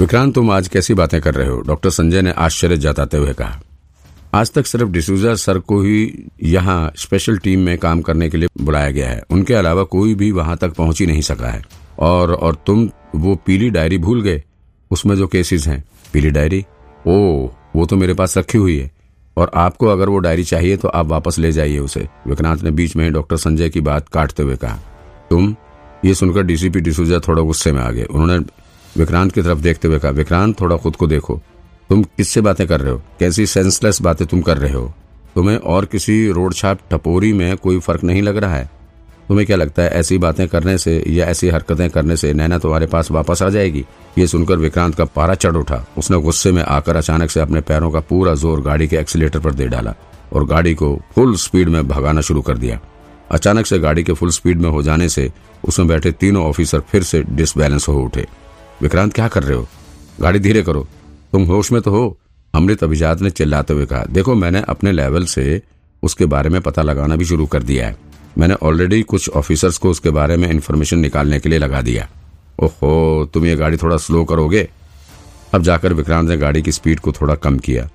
विक्रांत, तुम आज कैसी बातें कर रहे हो? डॉक्टर संजय ने आश्चर्य जताते हुए कहा। आज तक सिर्फ़ डिसूजा सर को ही यहाँ स्पेशल टीम में काम करने के लिए बुलाया गया है। उनके अलावा कोई भी वहाँ तक पहुँच ही नहीं सका है। और और तुम वो पीली डायरी भूल गए। उसमें जो केसेस हैं, पीली डायरी? ओ, वो तो मेरे पास रखी हुई है। और आपको अगर वो डायरी चाहिए तो आप वापस ले जाइए उसे। विक्रांत ने बीच में डॉक्टर संजय की बात काटते हुए कहा। तुम, ये सुनकर डीसीपी डिसूजा थोड़ा गुस्से में आ गए। उन्होंने विक्रांत की तरफ़ देखते हुए कहा, विक्रांत, थोड़ा खुद को देखो। तुम किससे बातें कर रहे हो? कैसी सेंसलेस बातें तुम कर रहे हो? तुम्हें और किसी रोड छाप टपोरी में कोई फ़र्क नहीं लग रहा है? तुम्हें क्या लगता है ऐसी बातें करने से या ऐसी हरकतें करने से नैना तुम्हारे पास वापस आ जाएगी? ये सुनकर विक्रांत का पारा चढ़ उठा। उसने गुस्से में आकर अचानक से अपने पैरों का पूरा ज़ोर गाड़ी के एक्सीटर पर दे डाला और गाड़ी को फुल स्पीड में भगाना शुरू कर दिया। अचानक से गाड़ी के फुल स्पीड में हो जाने से उसमें बैठे तीनों ऑफिसर फिर से डिसबैलेंस हो उठे। विक्रांत, क्या कर रहे हो? गाड़ी धीरे करो। तुम होश में तो हो। अमृत अभिजात ने चिल्लाते हुए कहा, देखो, मैंने अपने लेवल से उसके बारे में पता लगाना भी शुरू कर दिया है। मैंने ऑलरेडी कुछ ऑफिसर्स को उसके बारे में इन्फॉर्मेशन निकालने के लिए लगा दिया ओहो, तुम ये गाड़ी थोड़ा स्लो करोगे? अब जाकर विक्रांत ने गाड़ी की स्पीड को थोड़ा कम किया।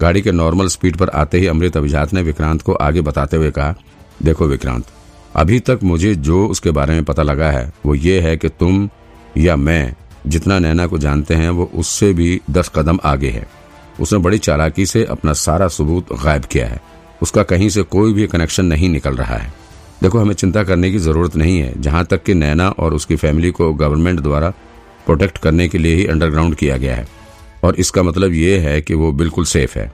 गाड़ी के नॉर्मल स्पीड पर आते ही अमृत अभिजात ने विक्रांत को आगे बताते हुए कहा, देखो विक्रांत, अभी तक मुझे जो उसके बारे में पता लगा है, वो ये है कि तुम या मैं जितना नैना को जानते हैं, वो उससे भी दस कदम आगे है। उसने बड़ी चालाकी से अपना सारा सबूत गायब किया है। उसका कहीं से कोई भी कनेक्शन नहीं निकल रहा है। देखो, हमें चिंता करने की ज़रूरत नहीं है। जहाँ तक कि नैना और उसकी फैमिली को गवर्नमेंट द्वारा प्रोटेक्ट करने के लिए ही अंडरग्राउंड किया गया है। और इसका मतलब ये है कि वो बिल्कुल सेफ़ है।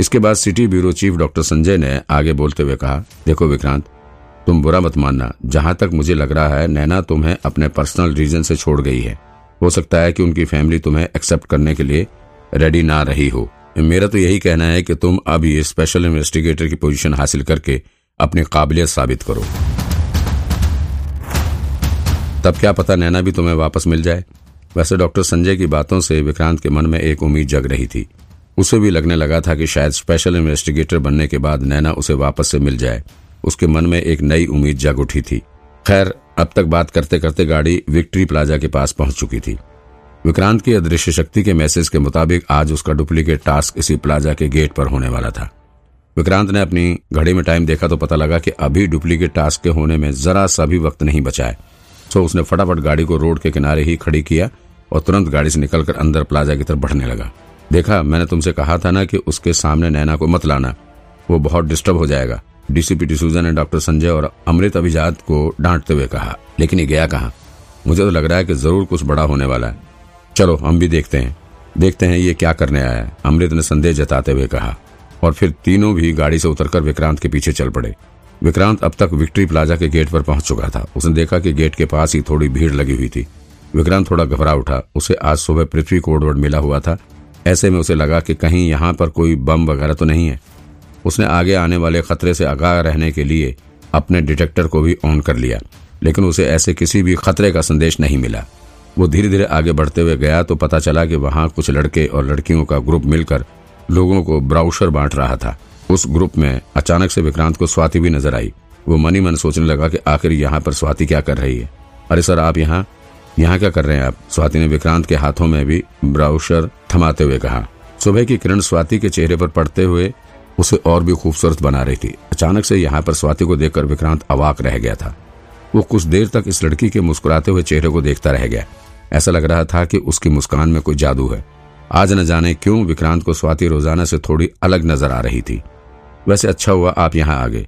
इसके बाद city bureau chief doctor Sanjay ने आगे बोलते हुए कहा, देखो विक्रांत, तुम बुरा मत मानना। जहाँ तक मुझे लग रहा है, नैना तुम्हें अपने पर्सनल रीजन से छोड़ गई है। हो सकता है कि उनकी फैमिली तुम्हें एक्सेप्ट करने के लिए रेडी ना रही हो। मेरा तो यही कहना है कि तुम अब ये स्पेशल इन्वेस्टिगेटर की पोजीशन हासिल करके अपनी काबिलियत साबित करो। तब क्या पता नैना भी तुम्हें वापस मिल जाए? वैसे डॉक्टर संजय की बातों से विक्रांत के मन में एक उम्मीद जग रही थी। उसे भी लगने लगा था कि शायद स्पेशल इन्वेस्टिगेटर बनने के बाद नैना उसे वापस से मिल जाए। उसके मन में एक नई उम्मीद जग उठी थी। खैर अब तक बात करते करते गाड़ी विक्ट्री प्लाजा के पास पहुँच चुकी थी। विक्रांत की अदृश्य शक्ति के मैसेज के मुताबिक आज उसका डुप्लीकेट टास्क इसी प्लाजा के गेट पर होने वाला था। विक्रांत ने अपनी घड़ी में टाइम देखा तो पता लगा कि अभी डुप्लीकेट टास्क के होने में जरा सा भी वक्त नहीं बचा है। सो उसने फटाफट गाड़ी को रोड के किनारे ही खड़ी किया और तुरंत गाड़ी से निकलकर अंदर प्लाजा की तरफ़ बढ़ने लगा। देखा, मैंने तुमसे कहा था ना कि उसके सामने नैना को मत लाना। वो बहुत डिस्टर्ब हो जाएगा। डीसीपी डिसूजा ने डॉक्टर संजय और अमृत अभिजात को डांटते हुए कहा, लेकिन ये गया कहा? मुझे तो लग रहा है कि ज़रूर कुछ बड़ा होने वाला है। चलो, हम भी देखते हैं। देखते हैं ये क्या करने आया है, अमृत ने संदेह जताते हुए कहा और फिर तीनों भी गाड़ी से उतरकर विक्रांत के पीछे चल पड़े। विक्रांत अब तक विक्ट्री प्लाजा के गेट पर पहुँच चुका था। उसने देखा कि गेट के पास ही थोड़ी भीड़ लगी हुई थी। विक्रांत थोड़ा घबरा उठा। उसे आज सुबह पृथ्वी कोडवर्ड मिला हुआ था। ऐसे में उसे लगा कि कहीं यहाँ पर कोई बम वगैरह तो नहीं है। उसने आगे आने वाले खतरे से आगाह रहने के लिए अपने डिटेक्टर को भी ऑन कर लिया, लेकिन उसे ऐसे किसी भी खतरे का संदेश नहीं मिला। वो धीरे धीरे आगे बढ़ते हुए गया तो पता चला कि वहाँ कुछ लड़के और लड़कियों का ग्रुप मिलकर लोगों को ब्राउशर बांट रहा था। उस ग्रुप में अचानक से विक्रांत को स्वाति भी नज़र आई। वो मनी मन सोचने लगा कि आखिर यहाँ पर स्वाति क्या कर रही है? अरे सर, आप यहाँ? यहाँ क्या कर रहे हैं आप? स्वाति ने विक्रांत के हाथों में भी ब्राउशर थमाते हुए कहा। सुबह की किरण स्वाति के चेहरे पर पड़ते हुए उसे और भी खूबसूरत बना रही थी। अचानक से यहाँ पर स्वाति को देखकर विक्रांत अवाक रह गया था। वो कुछ देर तक इस लड़की के मुस्कुराते हुए चेहरे को देखता रह गया। ऐसा लग रहा था कि उसकी मुस्कान में कोई जादू है। आज न जाने क्यों विक्रांत को स्वाति रोज़ाना से थोड़ी अलग नज़र आ रही थी। वैसे अच्छा हुआ आप यहाँ आ गए।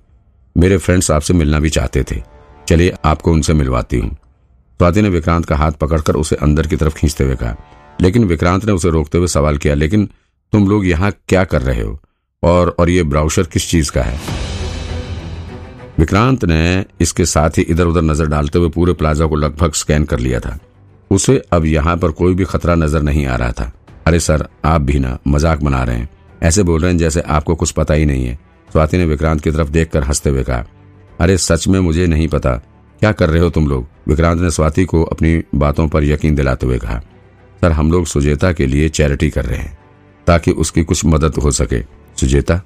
मेरे फ्रेंड्स आपसे मिलना भी चाहते थे। चलिए आपको उनसे मिलवाती हूँ। स्वाति ने विक्रांत का हाथ पकड़कर उसे अंदर की तरफ़ खींचते हुए कहा, लेकिन विक्रांत ने उसे रोकते हुए सवाल किया, लेकिन तुम लोग यहाँ क्या कर रहे हो? और और ये ब्राउशर किस चीज़ का है? विक्रांत ने इसके साथ ही इधर उधर नज़र डालते हुए पूरे प्लाजा को लगभग स्कैन कर लिया था। उसे अब यहाँ पर कोई भी खतरा नज़र नहीं आ रहा था। अरे सर, आप भी ना, मज़ाक बना रहे हैं। ऐसे बोल रहे हैं जैसे आपको कुछ पता ही नहीं है। स्वाति ने विक्रांत की तरफ़ देखकर हँसते हुए कहा, अरे सच में मुझे नहीं पता। क्या कर रहे हो तुम लोग? विक्रांत ने स्वाति को अपनी बातों पर यकीन दिलाते हुए कहा, सर, हम लोग सुजेता के लिए चैरिटी कर रहे हैं, ताकि उसकी कुछ मदद हो सके। सुजेता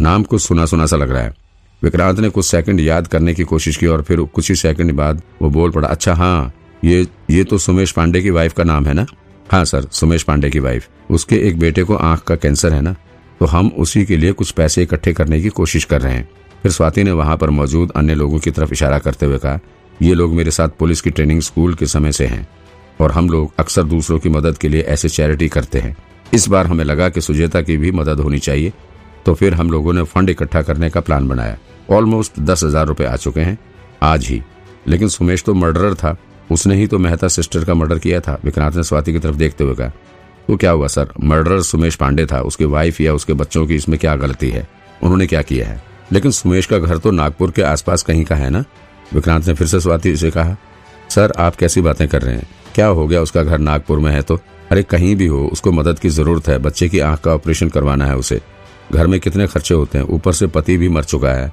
नाम कुछ सुना सुना सा लग रहा है। विक्रांत ने कुछ सेकंड याद करने की कोशिश की और फिर कुछ ही सेकंड बाद वो बोल पड़ा अच्छा हाँ ये ये तो सुमेश पांडे की वाइफ का नाम है ना? हाँ सर सुमेश पांडे की वाइफ उसके एक बेटे को आँख का कैंसर है ना? तो हम उसी के लिए कुछ पैसे इकट्ठे करने की कोशिश कर रहे हैं। फिर स्वाति ने वहाँ पर मौजूद अन्य लोगों की तरफ़ इशारा करते हुए कहा, ये लोग मेरे साथ पुलिस की ट्रेनिंग स्कूल के समय से हैं और हम लोग अक्सर दूसरों की मदद के लिए ऐसे चैरिटी करते हैं। इस बार हमें लगा कि सुजेता की भी मदद होनी चाहिए। तो फिर हम लोगों ने फंड इकट्ठा करने का प्लान बनाया। ऑलमोस्ट दस हज़ार रूपए आ चुके हैं, आज ही। लेकिन सुमेश तो मर्डरर था। उसने ही तो मेहता सिस्टर का मर्डर किया था, विक्रांत ने स्वाति की तरफ़ देखते हुए कहा। तो क्या हुआ सर? मर्डरर सुमेश पांडे था, उसकी वाइफ या उसके बच्चों की इसमें क्या गलती है? उन्होंने क्या किया है? लेकिन सुमेश का घर तो नागपुर के आसपास कहीं का है ना? विक्रांत ने फिर से स्वाति से कहा, सर, आप कैसी बातें कर रहे हैं? क्या हो गया उसका घर नागपुर में है तो? अरे, कहीं भी हो, उसको मदद की ज़रूरत है, बच्चे की आँख का ऑपरेशन करवाना है उसे। घर में कितने खर्चे होते हैं? ऊपर से पति भी मर चुका है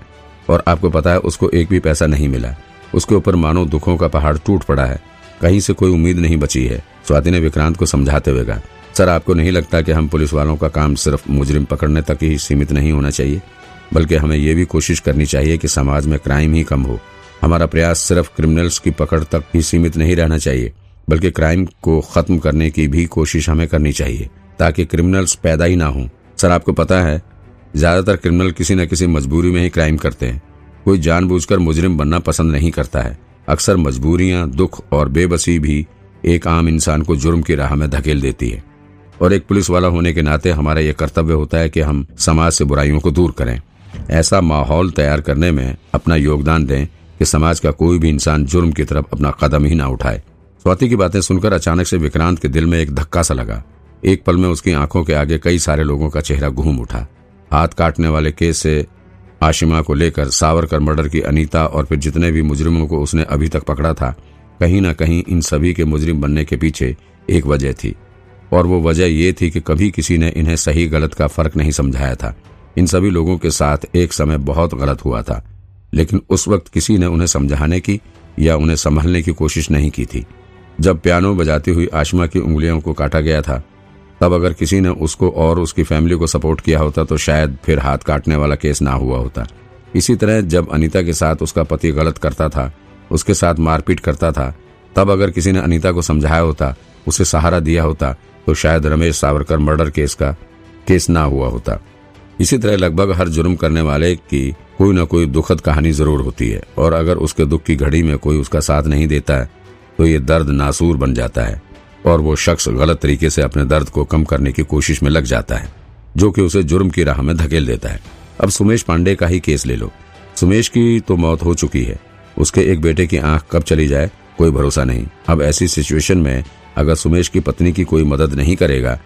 और आपको पता है उसको एक भी पैसा नहीं मिला। उसके ऊपर मानो दुखों का पहाड़ टूट पड़ा है। कहीं से कोई उम्मीद नहीं बची है। स्वाति ने विक्रांत को समझाते हुए कहा, सर, आपको नहीं लगता कि हम पुलिस वालों का काम सिर्फ़ मुजरिम पकड़ने तक ही सीमित नहीं होना चाहिए? बल्कि हमें ये भी कोशिश करनी चाहिए कि समाज में क्राइम ही कम हो। हमारा प्रयास सिर्फ़ क्रिमिनल्स की पकड़ तक ही सीमित नहीं रहना चाहिए, बल्कि क्राइम को खत्म करने की भी कोशिश हमें करनी चाहिए, ताकि क्रिमिनल्स पैदा ही ना हो। सर, आपको पता है, ज़्यादातर क्रिमिनल किसी न किसी मजबूरी में ही क्राइम करते हैं। कोई जानबूझकर मुजरिम बनना पसंद नहीं करता है। अक्सर मजबूरियाँ, दुख और बेबसी भी एक आम इंसान को जुर्म की राह में धकेल देती है। और एक पुलिस वाला होने के नाते हमारा यह कर्तव्य होता है कि हम समाज से बुराइयों को दूर करें। ऐसा माहौल तैयार करने में अपना योगदान दें कि समाज का कोई भी इंसान जुर्म की तरफ़ अपना कदम ही ना उठाए। स्वाति की बातें सुनकर अचानक से विक्रांत के दिल में एक धक्का सा लगा। एक पल में उसकी आँखों के आगे कई सारे लोगों का चेहरा घूम उठा। हाथ काटने वाले केस से आशिमा को लेकर सावरकर, मर्डर की अनीता और फिर जितने भी मुजरिमों को उसने अभी तक पकड़ा था, कहीं ना कहीं इन सभी के मुजरिम बनने के पीछे एक वजह थी। और वो वजह ये थी कि कभी किसी ने इन्हें सही गलत का फ़र्क नहीं समझाया था। इन सभी लोगों के साथ एक समय बहुत गलत हुआ था, लेकिन उस वक्त किसी ने उन्हें समझाने की या उन्हें संभलने की कोशिश नहीं की थी। जब पियानो बजाती हुई आशमा की उंगलियों को काटा गया था तब अगर किसी ने उसको और उसकी फैमिली को सपोर्ट किया होता तो शायद फिर हाथ काटने वाला केस ना हुआ होता। इसी तरह जब अनीता के साथ उसका पति गलत करता था, उसके साथ मारपीट करता था, तब अगर किसी ने अनीता को समझाया होता, उसे सहारा दिया होता तो शायद रमेश सावरकर मर्डर केस का केस ना हुआ होता। इसी तरह लगभग हर जुर्म करने वाले की कोई न कोई दुखद कहानी ज़रूर होती है, और अगर उसके दुख की घड़ी में कोई उसका साथ नहीं देता है तो ये दर्द नासूर बन जाता है। और वो शख्स गलत तरीके से अपने दर्द को कम करने की कोशिश में लग जाता है, जो कि उसे जुर्म की राह में धकेल देता है। अब सुमेश पांडे का ही केस ले लो। सुमेश की तो मौत हो चुकी है। उसके एक बेटे की आँख कब चली जाए, कोई भरोसा नहीं। अब ऐसी सिचुएशन में अगर सुमेश की पत्नी की कोई मदद नहीं करेगा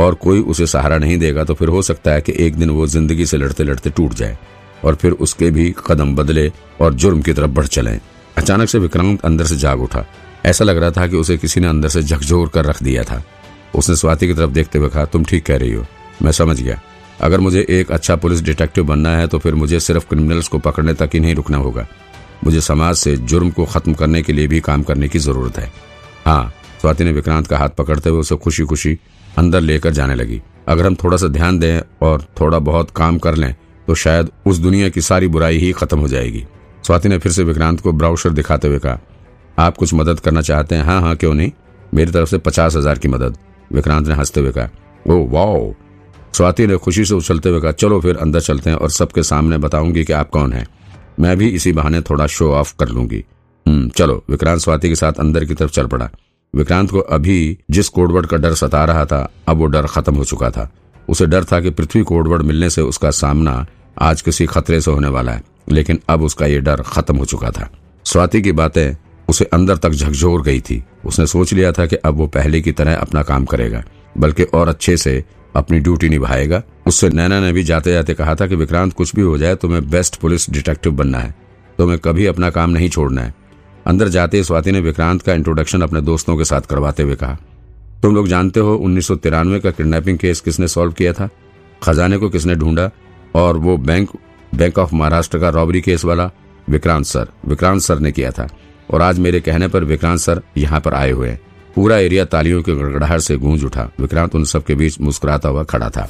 और कोई उसे सहारा नहीं देगा तो फिर हो सकता है कि एक दिन वो ज़िंदगी से लड़ते लड़ते टूट जाए और फिर उसके भी कदम बदले और जुर्म की तरफ़ बढ़ चले। अचानक से विक्रांत अंदर से जाग उठा। ऐसा लग रहा था कि उसे किसी ने अंदर से झकझोर कर रख दिया था। उसने स्वाति की तरफ़ देखते हुए कहा, तुम ठीक कह रही हो। मैं समझ गया। अगर मुझे एक अच्छा पुलिस डिटेक्टिव बनना है तो फिर मुझे सिर्फ़ क्रिमिनल्स को पकड़ने तक ही नहीं रुकना होगा। मुझे समाज से जुर्म को खत्म करने के लिए भी काम करने की ज़रूरत है। हाँ स्वाति ने विक्रांत का हाथ पकड़ते हुए उसे खुशी खुशी अंदर लेकर जाने लगी। अगर हम थोड़ा सा ध्यान दें और थोड़ा बहुत काम कर लें तो शायद उस दुनिया की सारी बुराई ही खत्म हो जाएगी। स्वाति ने फिर से विक्रांत को ब्राउशर दिखाते हुए कहा आप कुछ मदद करना चाहते हैं? हाँ हाँ क्यों नहीं? मेरी तरफ़ से पचास हज़ार की मदद। विक्रांत ने हँसते हुए कहा ओ वाओ! स्वाति ने खुशी से उछलते हुए कहा, चलो फिर अंदर चलते हैं और सबके सामने बताऊँगी कि आप कौन है। मैं भी इसी बहाने थोड़ा शो ऑफ़ कर लूँगी। हम्म चलो। विक्रांत स्वाति के साथ अंदर की तरफ़ चल पड़ा। विक्रांत को अभी जिस कोडवर्ड का डर सता रहा था, अब वो डर खत्म हो चुका था। उसे डर था कि पृथ्वी कोडवर्ड मिलने से उसका सामना आज किसी खतरे से होने वाला है, लेकिन अब उसका ये डर खत्म हो चुका था। स्वाति की बातें उसे अंदर तक झकझोर गई थी। उसने सोच लिया था कि अब वो पहले की तरह अपना काम करेगा, बल्कि और अच्छे से अपनी ड्यूटी निभाएगा। उससे नैना ने भी जाते जाते कहा था कि, विक्रांत, कुछ भी हो जाए, तुम्हें बेस्ट पुलिस डिटेक्टिव बनना है। तुम्हें कभी अपना काम नहीं छोड़ना है। अंदर जाते स्वाति ने विक्रांत का इंट्रोडक्शन अपने दोस्तों के साथ करवाते हुए कहा, तुम लोग जानते हो, उन्नीस सौ तिरानवे का किडनैपिंग केस किसने सॉल्व किया था? खजाने को किसने ढूंढा? और वो बैंक बैंक ऑफ़ महाराष्ट्र का रॉबरी केस वाला विक्रांत सर विक्रांत सर ने किया था। और आज मेरे कहने पर विक्रांत सर यहाँ पर आए हुए पूरा एरिया तालियों के गड़गड़ाहट से गूंज उठा। विक्रांत उन सबके बीच मुस्कुराता हुआ खड़ा था।